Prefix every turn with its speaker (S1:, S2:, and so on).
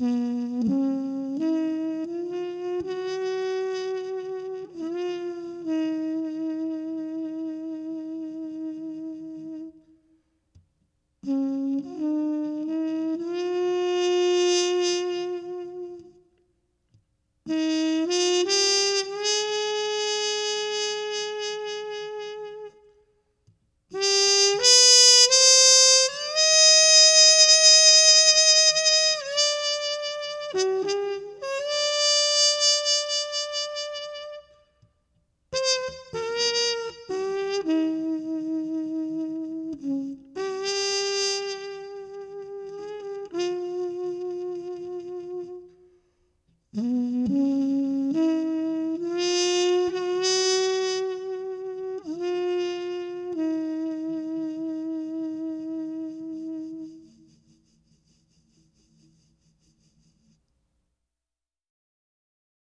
S1: Mm.
S2: Música